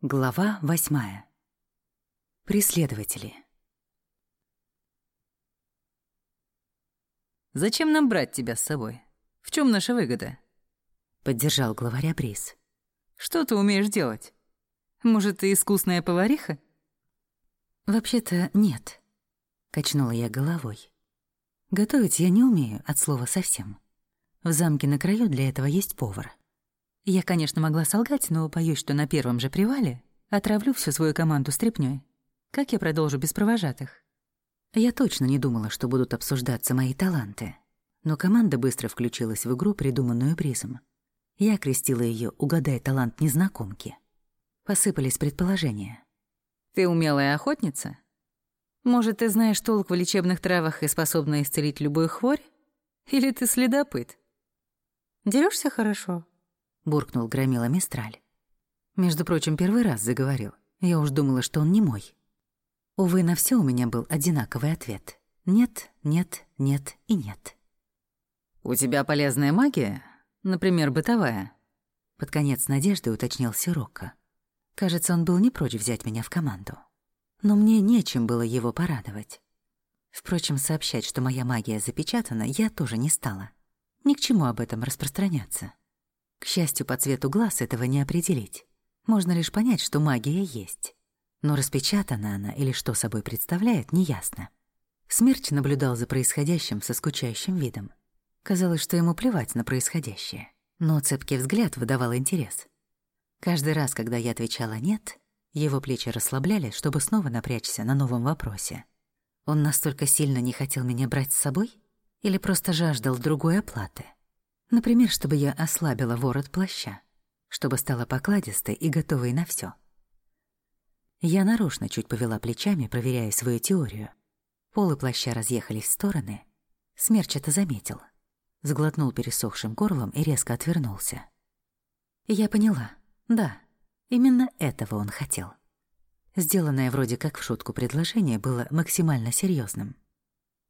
Глава восьмая. Преследователи. «Зачем нам брать тебя с собой? В чем наша выгода?» Поддержал главаря Брис. «Что ты умеешь делать? Может, ты искусная повариха?» «Вообще-то нет», — качнула я головой. «Готовить я не умею от слова совсем. В замке на краю для этого есть повар. Я, конечно, могла солгать, но боюсь, что на первом же привале отравлю всю свою команду стряпнёй. Как я продолжу без провожатых? Я точно не думала, что будут обсуждаться мои таланты. Но команда быстро включилась в игру, придуманную Бризом. Я окрестила её «Угадай талант незнакомки». Посыпались предположения. «Ты умелая охотница? Может, ты знаешь толк в лечебных травах и способна исцелить любую хворь? Или ты следопыт? Дерёшься хорошо?» Буркнул громила Мистраль. Между прочим, первый раз заговорил. Я уж думала, что он не мой. Увы, на все у меня был одинаковый ответ. Нет, нет, нет и нет. «У тебя полезная магия? Например, бытовая?» Под конец надежды уточнил Сирокко. Кажется, он был не прочь взять меня в команду. Но мне нечем было его порадовать. Впрочем, сообщать, что моя магия запечатана, я тоже не стала. Ни к чему об этом распространяться. К счастью, по цвету глаз этого не определить. Можно лишь понять, что магия есть. Но распечатана она или что собой представляет, неясно. Смерч наблюдал за происходящим со скучающим видом. Казалось, что ему плевать на происходящее. Но цепкий взгляд выдавал интерес. Каждый раз, когда я отвечала «нет», его плечи расслаблялись, чтобы снова напрячься на новом вопросе. Он настолько сильно не хотел меня брать с собой? Или просто жаждал другой оплаты? Например, чтобы я ослабила ворот плаща, чтобы стала покладистой и готовой на все. Я нарочно чуть повела плечами, проверяя свою теорию. Полы плаща разъехались в стороны. Смерч это заметил. Сглотнул пересохшим горлом и резко отвернулся. Я поняла. Да, именно этого он хотел. Сделанное вроде как в шутку предложение было максимально серьезным.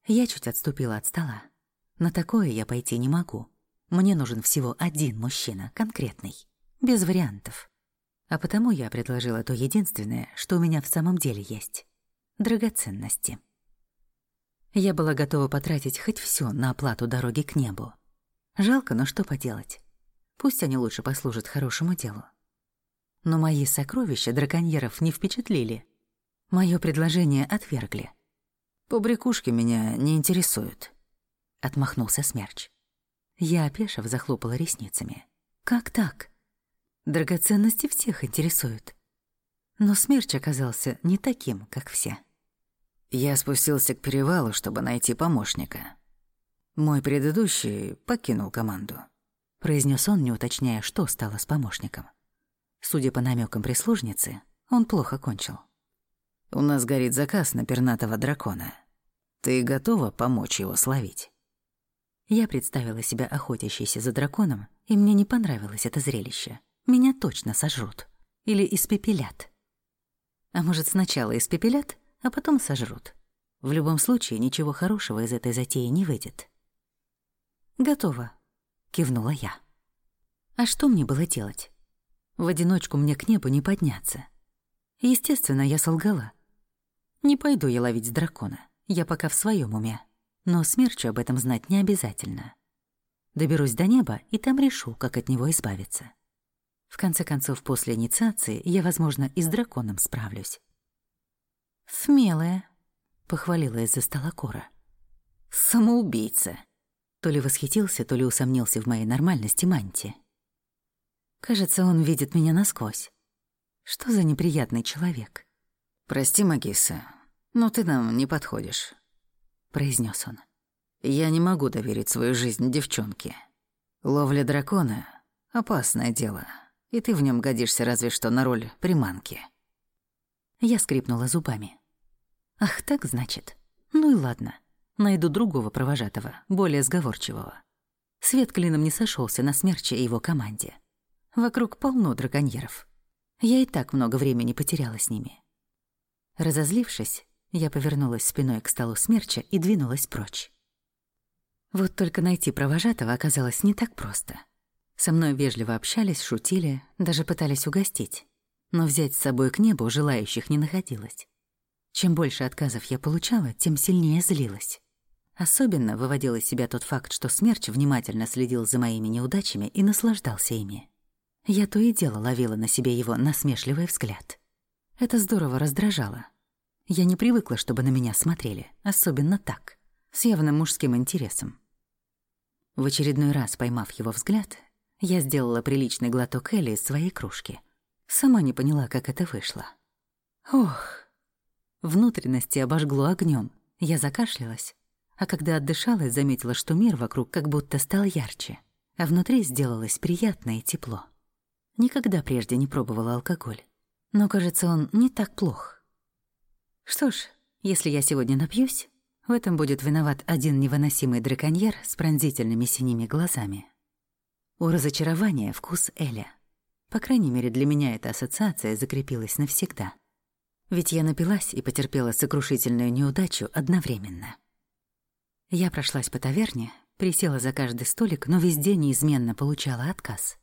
Я чуть отступила от стола. На такое я пойти не могу. Мне нужен всего один мужчина, конкретный, без вариантов. А потому я предложила то единственное, что у меня в самом деле есть — драгоценности. Я была готова потратить хоть все на оплату дороги к небу. Жалко, но что поделать. Пусть они лучше послужат хорошему делу. Но мои сокровища драконьеров не впечатлили. Моё предложение отвергли. «Побрякушки меня не интересуют», — отмахнулся Смерч. Я, опешив, захлопала ресницами. «Как так? Драгоценности всех интересуют». Но смерч оказался не таким, как все. Я спустился к перевалу, чтобы найти помощника. Мой предыдущий покинул команду. Произнес он, не уточняя, что стало с помощником. Судя по намекам прислужницы, он плохо кончил. «У нас горит заказ на пернатого дракона. Ты готова помочь его словить?» Я представила себя охотящейся за драконом, и мне не понравилось это зрелище. Меня точно сожрут. Или испепелят. А может, сначала испепелят, а потом сожрут. В любом случае, ничего хорошего из этой затеи не выйдет. «Готово», — кивнула я. А что мне было делать? В одиночку мне к небу не подняться. Естественно, я солгала. Не пойду я ловить дракона, я пока в своем уме но смерчу об этом знать не обязательно. Доберусь до неба, и там решу, как от него избавиться. В конце концов, после инициации я, возможно, и с драконом справлюсь. «Смелая», — похвалила из-за стола Кора. «Самоубийца», — то ли восхитился, то ли усомнился в моей нормальности Манти. Кажется, он видит меня насквозь. Что за неприятный человек? «Прости, Магиса, но ты нам не подходишь. — произнес он. «Я не могу доверить свою жизнь девчонке. Ловля дракона — опасное дело, и ты в нем годишься разве что на роль приманки». Я скрипнула зубами. «Ах, так значит? Ну и ладно. Найду другого провожатого, более сговорчивого. Свет клином не сошелся на смерче и его команде. Вокруг полно драконьеров. Я и так много времени потеряла с ними». Разозлившись, я повернулась спиной к столу смерча и двинулась прочь. Вот только найти провожатого оказалось не так просто. Со мной вежливо общались, шутили, даже пытались угостить. Но взять с собой к небу желающих не находилось. Чем больше отказов я получала, тем сильнее злилась. Особенно выводил из себя тот факт, что смерч внимательно следил за моими неудачами и наслаждался ими. Я то и дело ловила на себе его насмешливый взгляд. Это здорово раздражало. Я не привыкла, чтобы на меня смотрели, особенно так, с явным мужским интересом. В очередной раз, поймав его взгляд, я сделала приличный глоток Элли из своей кружки. Сама не поняла, как это вышло. Ох! Внутренности обожгло огнем. Я закашлялась, а когда отдышалась, заметила, что мир вокруг как будто стал ярче, а внутри сделалось приятно и тепло. Никогда прежде не пробовала алкоголь. Но, кажется, он не так плох. Что ж, если я сегодня напьюсь, в этом будет виноват один невыносимый драконьер с пронзительными синими глазами. У разочарования вкус Эля. По крайней мере, для меня эта ассоциация закрепилась навсегда. Ведь я напилась и потерпела сокрушительную неудачу одновременно. Я прошлась по таверне, присела за каждый столик, но везде неизменно получала отказ.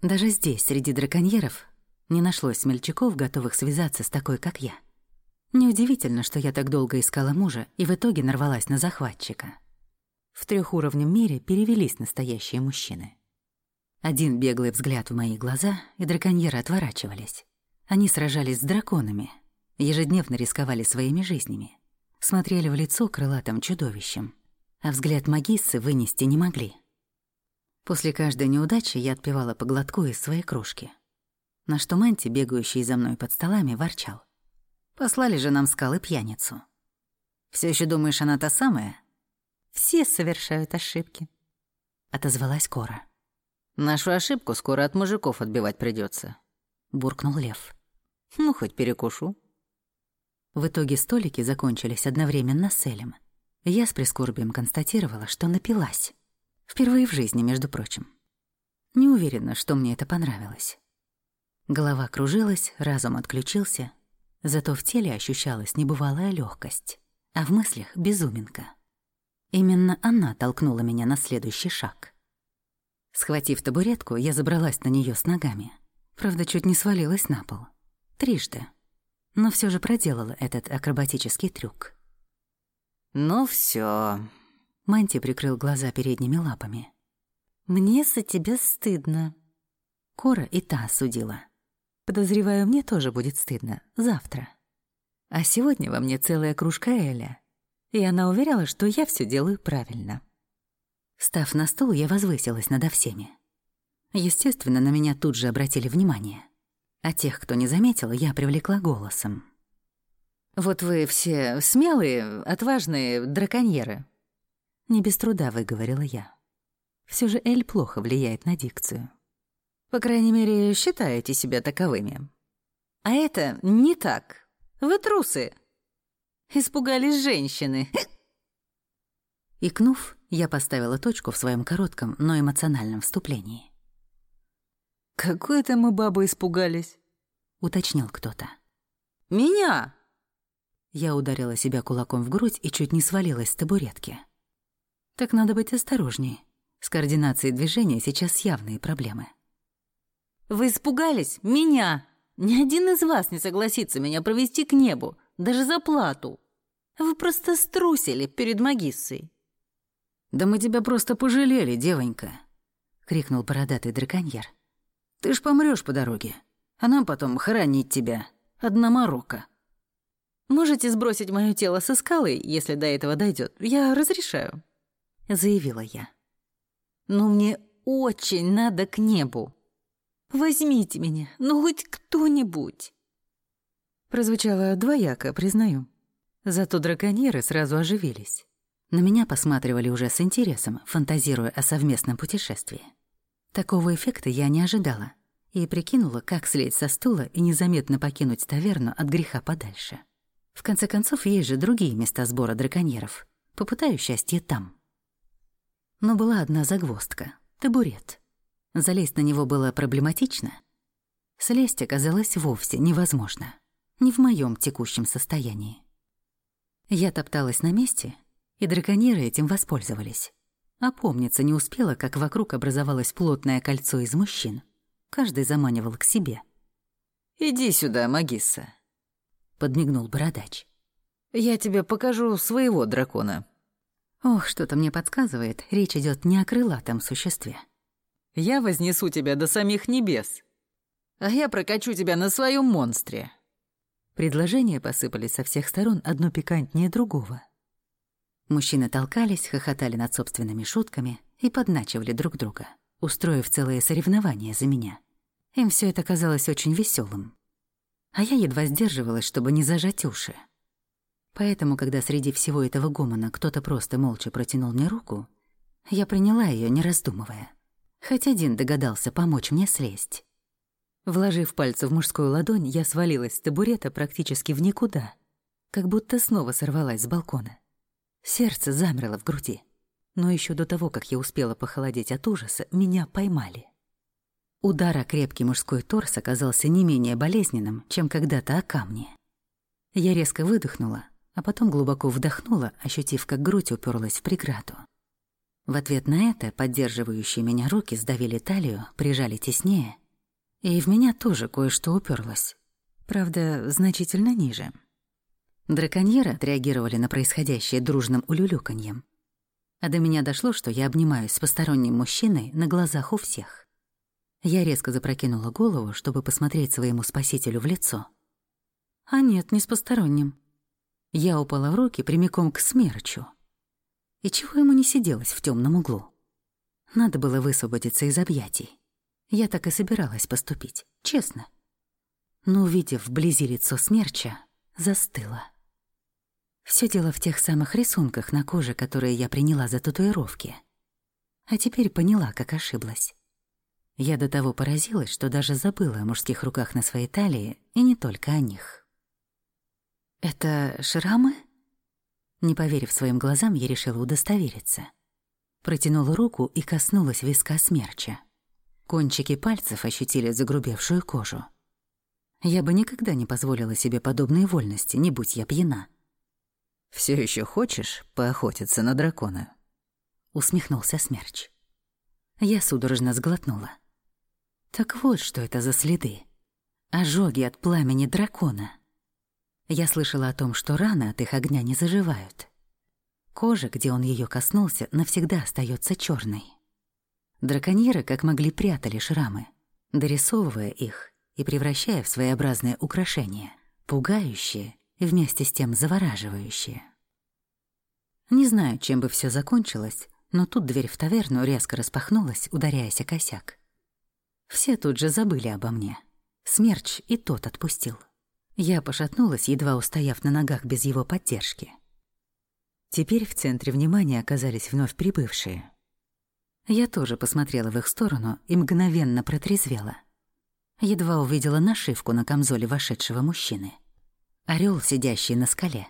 Даже здесь, среди драконьеров, не нашлось смельчаков, готовых связаться с такой, как я. Неудивительно, что я так долго искала мужа и в итоге нарвалась на захватчика. В трехуровневом мире перевелись настоящие мужчины. Один беглый взгляд в мои глаза, и драконьеры отворачивались. Они сражались с драконами, ежедневно рисковали своими жизнями, смотрели в лицо крылатым чудовищем, а взгляд магиссы вынести не могли. После каждой неудачи я отпивала по глотку из своей кружки. На что Манти, бегающий за мной под столами, ворчал. «Послали же нам скалы пьяницу. Все еще думаешь, она та самая?» «Все совершают ошибки», — отозвалась Кора. «Нашу ошибку скоро от мужиков отбивать придется, буркнул Лев. «Ну, хоть перекушу». В итоге столики закончились одновременно с Элем. Я с прискорбием констатировала, что напилась. Впервые в жизни, между прочим. Не уверена, что мне это понравилось. Голова кружилась, разум отключился, зато в теле ощущалась небывалая легкость, а в мыслях — безуминка. Именно она толкнула меня на следующий шаг. Схватив табуретку, я забралась на нее с ногами. Правда, чуть не свалилась на пол. Трижды. Но все же проделала этот акробатический трюк. «Ну все, Манти прикрыл глаза передними лапами. «Мне за тебя стыдно». Кора и та осудила. «Подозреваю, мне тоже будет стыдно. Завтра. А сегодня во мне целая кружка Эля. И она уверяла, что я все делаю правильно». Став на стул, я возвысилась надо всеми. Естественно, на меня тут же обратили внимание. А тех, кто не заметил, я привлекла голосом. «Вот вы все смелые, отважные драконьеры. Не без труда выговорила я. Все же Эль плохо влияет на дикцию. По крайней мере, считаете себя таковыми. А это не так. Вы трусы. Испугались женщины. Икнув, я поставила точку в своем коротком, но эмоциональном вступлении. «Какой это мы бабы испугались?» — уточнил кто-то. «Меня!» Я ударила себя кулаком в грудь и чуть не свалилась с табуретки. Так надо быть осторожнее. С координацией движения сейчас явные проблемы. «Вы испугались? Меня! Ни один из вас не согласится меня провести к небу, даже за плату. Вы просто струсили перед магиссой». «Да мы тебя просто пожалели, девонька», — крикнул бородатый драконьер. «Ты ж помрёшь по дороге, а нам потом хоронить тебя. Одна морока». «Можете сбросить моё тело со скалы, если до этого дойдёт. Я разрешаю». — заявила я. «Но мне очень надо к небу. Возьмите меня, ну хоть кто-нибудь». Прозвучало двояко, признаю. Зато драконьеры сразу оживились. На меня посматривали уже с интересом, фантазируя о совместном путешествии. Такого эффекта я не ожидала и прикинула, как слезть со стула и незаметно покинуть таверну от греха подальше. В конце концов, есть же другие места сбора драконьеров. Попытаю счастье там. Но была одна загвоздка — табурет. Залезть на него было проблематично. Слезть оказалось вовсе невозможно. Не в моем текущем состоянии. Я топталась на месте, и драконьеры этим воспользовались. Опомниться не успела, как вокруг образовалось плотное кольцо из мужчин. Каждый заманивал к себе. «Иди сюда, Магисса», — подмигнул бородач. «Я тебе покажу своего дракона». Ох, что-то мне подсказывает, речь идет не о крылатом существе. «Я вознесу тебя до самих небес, а я прокачу тебя на своем монстре». Предложения посыпались со всех сторон одно пикантнее другого. Мужчины толкались, хохотали над собственными шутками и подначивали друг друга, устроив целые соревнования за меня. Им все это казалось очень веселым, А я едва сдерживалась, чтобы не зажать уши. Поэтому, когда среди всего этого гомона кто-то просто молча протянул мне руку, я приняла ее, не раздумывая. Хоть один догадался помочь мне слезть. Вложив пальцы в мужскую ладонь, я свалилась с табурета практически в никуда, как будто снова сорвалась с балкона. Сердце замерло в груди. Но еще до того, как я успела похолодеть от ужаса, меня поймали. Удар о крепкий мужской торс оказался не менее болезненным, чем когда-то о камне. Я резко выдохнула, а потом глубоко вдохнула, ощутив, как грудь уперлась в преграду. В ответ на это поддерживающие меня руки сдавили талию, прижали теснее, и в меня тоже кое-что уперлось. Правда, значительно ниже. Драконьеры отреагировали на происходящее дружным улюлюканьем. А до меня дошло, что я обнимаюсь с посторонним мужчиной на глазах у всех. Я резко запрокинула голову, чтобы посмотреть своему спасителю в лицо. А нет, не с посторонним. Я упала в руки прямиком к смерчу. И чего ему не сиделось в темном углу? Надо было высвободиться из объятий. Я так и собиралась поступить, честно. Но, увидев вблизи лицо смерча, застыла. Все дело в тех самых рисунках на коже, которые я приняла за татуировки. А теперь поняла, как ошиблась. Я до того поразилась, что даже забыла о мужских руках на своей талии, и не только о них. «Это шрамы?» Не поверив своим глазам, я решила удостовериться. Протянула руку и коснулась виска смерча. Кончики пальцев ощутили загрубевшую кожу. Я бы никогда не позволила себе подобной вольности, не будь я пьяна. Все еще хочешь поохотиться на дракона?» Усмехнулся смерч. Я судорожно сглотнула. Так вот, что это за следы. Ожоги от пламени дракона — я слышала о том, что раны от их огня не заживают. Кожа, где он ее коснулся, навсегда остается черной. Драконьеры как могли прятали шрамы, дорисовывая их и превращая в своеобразное украшение, пугающее и вместе с тем завораживающее. Не знаю, чем бы все закончилось, но тут дверь в таверну резко распахнулась, ударяясь о косяк. Все тут же забыли обо мне. Смерч и тот отпустил. Я пошатнулась, едва устояв на ногах без его поддержки. Теперь в центре внимания оказались вновь прибывшие. Я тоже посмотрела в их сторону и мгновенно протрезвела. Едва увидела нашивку на камзоле вошедшего мужчины. Орел, сидящий на скале.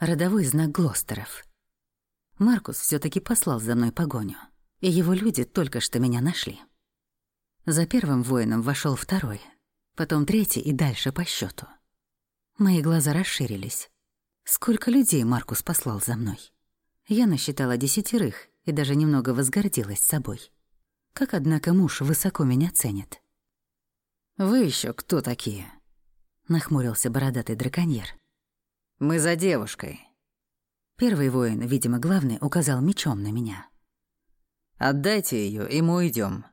Родовой знак Глостеров. Маркус все таки послал за мной погоню, и его люди только что меня нашли. За первым воином вошел второй — потом третий и дальше по счету. Мои глаза расширились. Сколько людей Маркус послал за мной? Я насчитала десятерых и даже немного возгордилась собой. Как, однако, муж высоко меня ценит. «Вы еще кто такие?» — нахмурился бородатый драконьер. «Мы за девушкой». Первый воин, видимо, главный, указал мечом на меня. «Отдайте ее, и мы уйдем.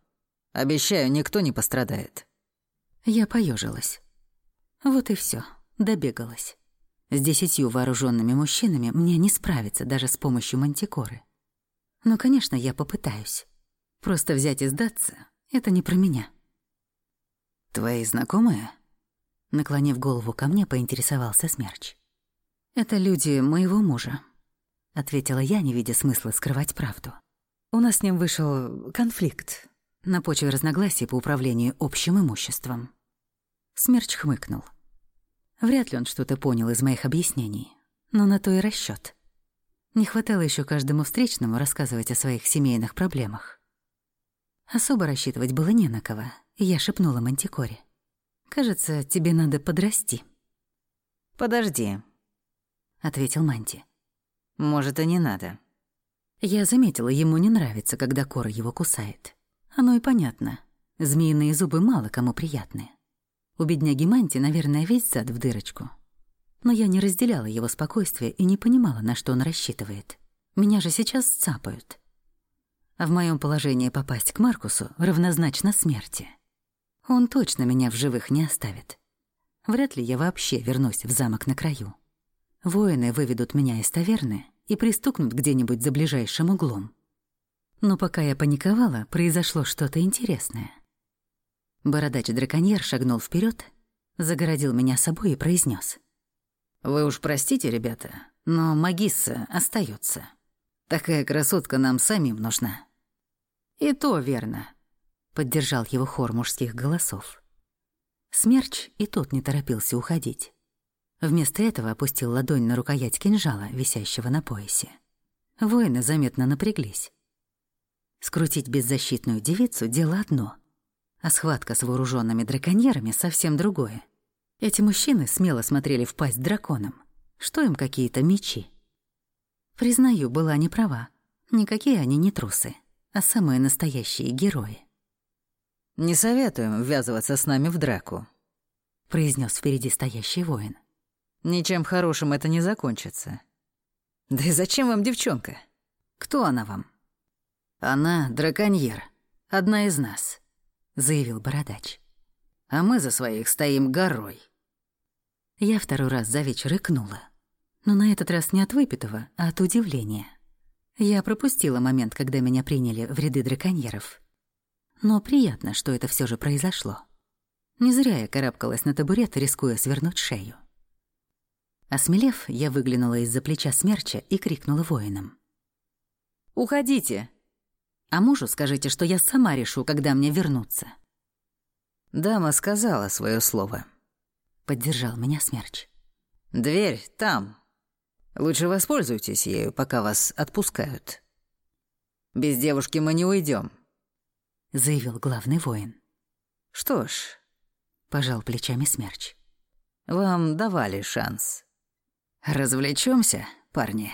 Обещаю, никто не пострадает». Я поежилась. Вот и все, добегалась. С десятью вооруженными мужчинами мне не справиться даже с помощью мантикоры. Но, конечно, я попытаюсь. Просто взять и сдаться — это не про меня. «Твои знакомые?» Наклонив голову ко мне, поинтересовался Смерч. «Это люди моего мужа», — ответила я, не видя смысла скрывать правду. «У нас с ним вышел конфликт на почве разногласий по управлению общим имуществом. Смерч хмыкнул. Вряд ли он что-то понял из моих объяснений, но на то и расчёт. Не хватало еще каждому встречному рассказывать о своих семейных проблемах. Особо рассчитывать было не на кого, и я шепнула Мантикоре. «Кажется, тебе надо подрасти». «Подожди», — ответил Манти. «Может, и не надо». Я заметила, ему не нравится, когда Кора его кусает. Оно и понятно. Змеиные зубы мало кому приятны. У бедняги Манти, наверное, весь зад в дырочку. Но я не разделяла его спокойствие и не понимала, на что он рассчитывает. Меня же сейчас цапают. А в моем положении попасть к Маркусу равнозначно смерти. Он точно меня в живых не оставит. Вряд ли я вообще вернусь в замок на краю. Воины выведут меня из таверны и пристукнут где-нибудь за ближайшим углом. Но пока я паниковала, произошло что-то интересное. Бородач-драконьер шагнул вперед, загородил меня собой и произнес: «Вы уж простите, ребята, но магисса остается. Такая красотка нам самим нужна». «И то верно», — поддержал его хор мужских голосов. Смерч и тот не торопился уходить. Вместо этого опустил ладонь на рукоять кинжала, висящего на поясе. Воины заметно напряглись. Скрутить беззащитную девицу — дело одно, а схватка с вооруженными драконьерами — совсем другое. Эти мужчины смело смотрели в пасть драконам. Что им какие-то мечи? Признаю, была не права. Никакие они не трусы, а самые настоящие герои. «Не советуем ввязываться с нами в драку», — произнес впереди стоящий воин. «Ничем хорошим это не закончится». «Да и зачем вам девчонка? Кто она вам?» «Она драконьер, одна из нас», — заявил бородач. «А мы за своих стоим горой». Я второй раз за вечер икнула. Но на этот раз не от выпитого, а от удивления. Я пропустила момент, когда меня приняли в ряды драконьеров. Но приятно, что это все же произошло. Не зря я карабкалась на табурет, рискуя свернуть шею. Осмелев, я выглянула из-за плеча смерча и крикнула воинам. «Уходите!» А мужу скажите, что я сама решу, когда мне вернуться». «Дама сказала свое слово», — поддержал меня Смерч. «Дверь там. Лучше воспользуйтесь ею, пока вас отпускают. Без девушки мы не уйдем, заявил главный воин. «Что ж», — пожал плечами Смерч, — «вам давали шанс. Развлечемся, парни?»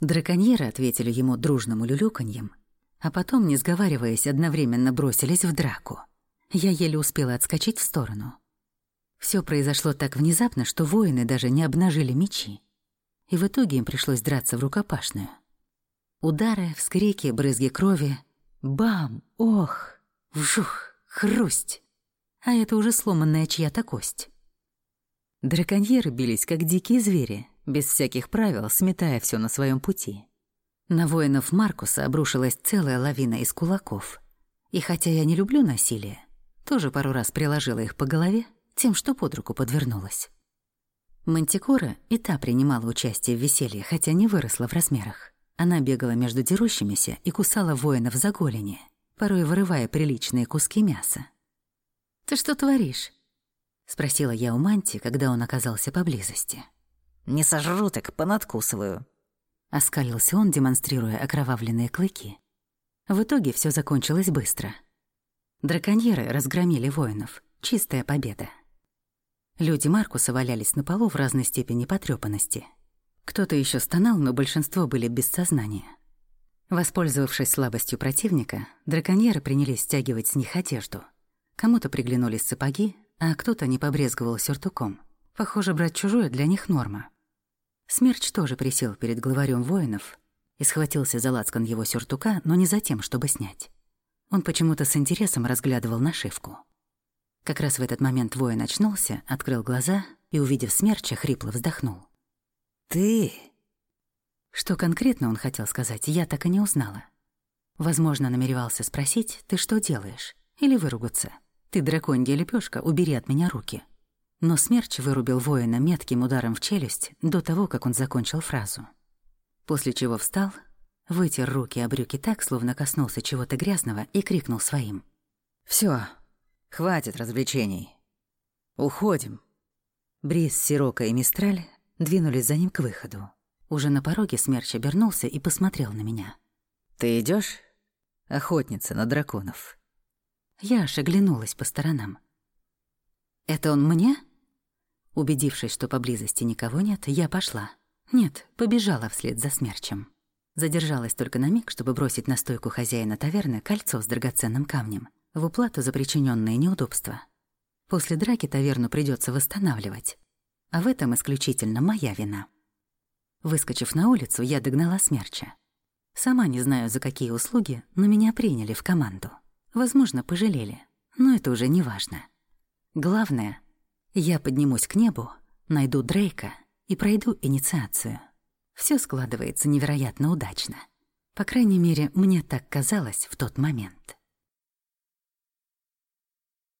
Драконьеры ответили ему дружным улюлюканьем, а потом, не сговариваясь, одновременно бросились в драку. Я еле успела отскочить в сторону. Все произошло так внезапно, что воины даже не обнажили мечи. И в итоге им пришлось драться в рукопашную. Удары, вскрики, брызги крови. Бам! Ох! Вжух! Хрусть! А это уже сломанная чья-то кость. Драконьеры бились, как дикие звери, без всяких правил, сметая все на своем пути. На воинов Маркуса обрушилась целая лавина из кулаков. И хотя я не люблю насилие, тоже пару раз приложила их по голове тем, что под руку подвернулась. Мантикора и та принимала участие в веселье, хотя не выросла в размерах. Она бегала между дерущимися и кусала воинов за голени, порой вырывая приличные куски мяса. «Ты что творишь?» — спросила я у Манти, когда он оказался поблизости. «Не сожру, так понадкусываю», Оскалился он, демонстрируя окровавленные клыки. В итоге все закончилось быстро. Драконьеры разгромили воинов. Чистая победа. Люди Маркуса валялись на полу в разной степени потрёпанности. Кто-то еще стонал, но большинство были без сознания. Воспользовавшись слабостью противника, драконьеры принялись стягивать с них одежду. Кому-то приглянулись сапоги, а кто-то не побрезговал сюртуком. Похоже, брать чужое для них норма. Смерч тоже присел перед главарем воинов и схватился за лацкан его сюртука, но не за тем, чтобы снять. Он почему-то с интересом разглядывал нашивку. Как раз в этот момент воин очнулся, открыл глаза и, увидев смерча, хрипло вздохнул. «Ты...» Что конкретно он хотел сказать, я так и не узнала. Возможно, намеревался спросить, «Ты что делаешь?» или выругаться. «Ты, драконья лепешка, убери от меня руки». Но смерч вырубил воина метким ударом в челюсть до того, как он закончил фразу. После чего встал, вытер руки о брюки так, словно коснулся чего-то грязного, и крикнул своим. Все, хватит развлечений. Уходим». Бриз, Сирока и Мистраль двинулись за ним к выходу. Уже на пороге смерч обернулся и посмотрел на меня. «Ты идешь, охотница на драконов?» Я аж оглянулась по сторонам. «Это он мне?» Убедившись, что поблизости никого нет, я пошла. Нет, побежала вслед за смерчем. Задержалась только на миг, чтобы бросить на стойку хозяина таверны кольцо с драгоценным камнем в уплату за причиненные неудобства. После драки таверну придется восстанавливать. А в этом исключительно моя вина. Выскочив на улицу, я догнала смерча. Сама не знаю, за какие услуги, но меня приняли в команду. Возможно, пожалели, но это уже не важно. Главное, я поднимусь к небу, найду Дрейка и пройду инициацию. Все складывается невероятно удачно. По крайней мере, мне так казалось в тот момент.